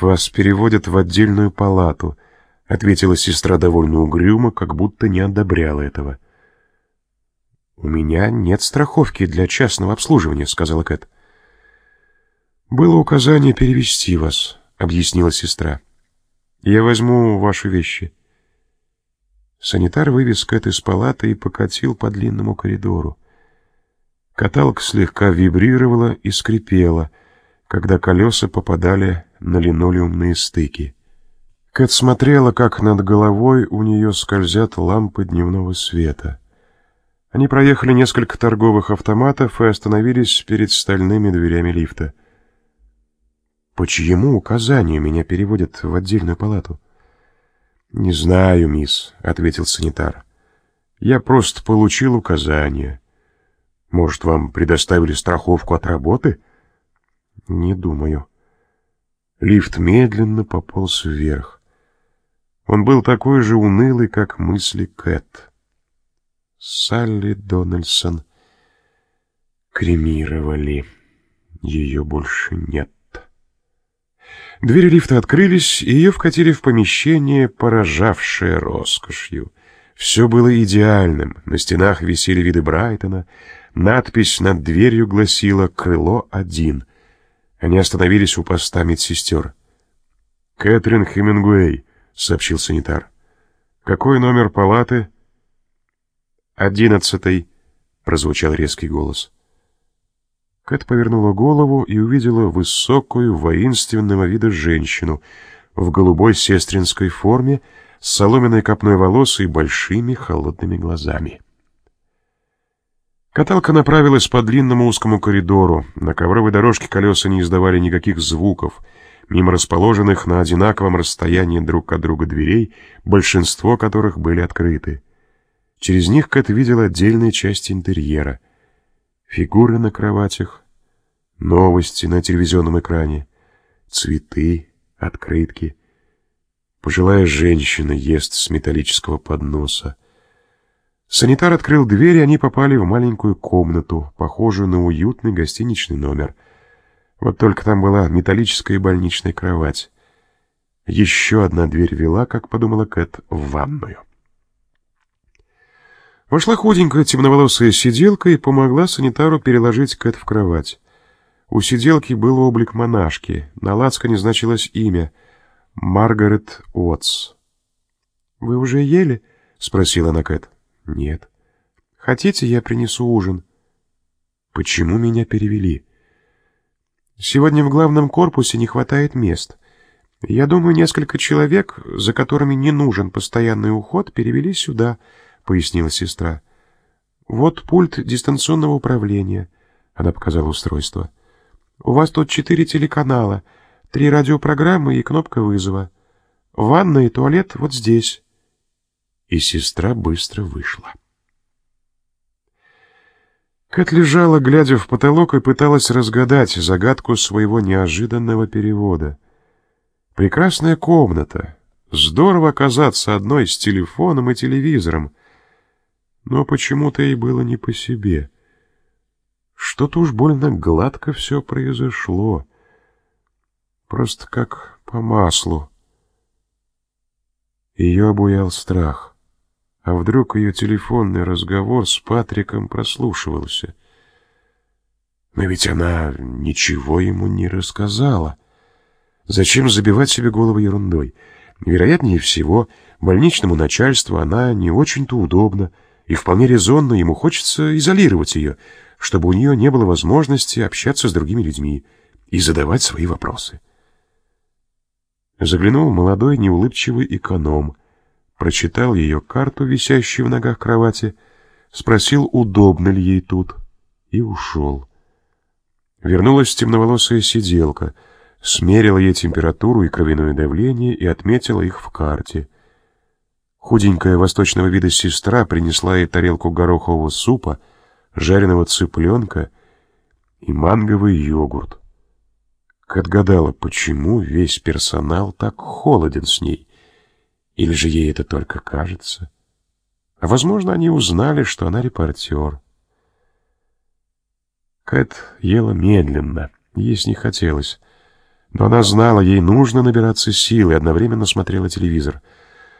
«Вас переводят в отдельную палату», — ответила сестра довольно угрюмо, как будто не одобряла этого. «У меня нет страховки для частного обслуживания», — сказала Кэт. «Было указание перевести вас», — объяснила сестра. «Я возьму ваши вещи». Санитар вывез Кэт из палаты и покатил по длинному коридору. Каталка слегка вибрировала и скрипела, когда колеса попадали на линолеумные стыки. Кэт смотрела, как над головой у нее скользят лампы дневного света. Они проехали несколько торговых автоматов и остановились перед стальными дверями лифта. «По чьему указанию меня переводят в отдельную палату?» «Не знаю, мисс», — ответил санитар. «Я просто получил указание. Может, вам предоставили страховку от работы?» «Не думаю». Лифт медленно пополз вверх. Он был такой же унылый, как мысли Кэт. Салли Дональдсон кремировали. Ее больше нет. Двери лифта открылись, и ее вкатили в помещение, поражавшее роскошью. Все было идеальным. На стенах висели виды Брайтона. Надпись над дверью гласила «Крыло один». Они остановились у поста медсестер. «Кэтрин Хемингуэй», — сообщил санитар. «Какой номер палаты?» «Одиннадцатый», — прозвучал резкий голос. Кэт повернула голову и увидела высокую, воинственного вида женщину в голубой сестринской форме с соломенной копной волос и большими холодными глазами. Каталка направилась по длинному узкому коридору. На ковровой дорожке колеса не издавали никаких звуков. Мимо расположенных на одинаковом расстоянии друг от друга дверей, большинство которых были открыты. Через них Кэт видела отдельные части интерьера. Фигуры на кроватях, новости на телевизионном экране, цветы, открытки. Пожилая женщина ест с металлического подноса. Санитар открыл дверь, и они попали в маленькую комнату, похожую на уютный гостиничный номер. Вот только там была металлическая больничная кровать. Еще одна дверь вела, как подумала Кэт, в ванную. Вошла худенькая темноволосая сиделка и помогла санитару переложить Кэт в кровать. У сиделки был облик монашки, на лацкане значилось имя — Маргарет Уотс. «Вы уже ели?» — спросила она Кэт. «Нет». «Хотите, я принесу ужин?» «Почему меня перевели?» «Сегодня в главном корпусе не хватает мест. Я думаю, несколько человек, за которыми не нужен постоянный уход, перевели сюда», — пояснила сестра. «Вот пульт дистанционного управления», — она показала устройство. «У вас тут четыре телеканала, три радиопрограммы и кнопка вызова. Ванна и туалет вот здесь» и сестра быстро вышла. Кэт лежала, глядя в потолок, и пыталась разгадать загадку своего неожиданного перевода. Прекрасная комната. Здорово оказаться одной с телефоном и телевизором. Но почему-то ей было не по себе. Что-то уж больно гладко все произошло. Просто как по маслу. Ее обуял страх. А вдруг ее телефонный разговор с Патриком прослушивался? Но ведь она ничего ему не рассказала. Зачем забивать себе голову ерундой? Вероятнее всего, больничному начальству она не очень-то удобна, и вполне резонно ему хочется изолировать ее, чтобы у нее не было возможности общаться с другими людьми и задавать свои вопросы. Заглянул молодой неулыбчивый эконом — прочитал ее карту, висящую в ногах кровати, спросил, удобно ли ей тут, и ушел. Вернулась темноволосая сиделка, смерила ей температуру и кровяное давление и отметила их в карте. Худенькая восточного вида сестра принесла ей тарелку горохового супа, жареного цыпленка и манговый йогурт. Кэт гадала, почему весь персонал так холоден с ней. Или же ей это только кажется? А возможно, они узнали, что она репортер. Кэт ела медленно, есть не хотелось. Но она знала, ей нужно набираться сил и одновременно смотрела телевизор —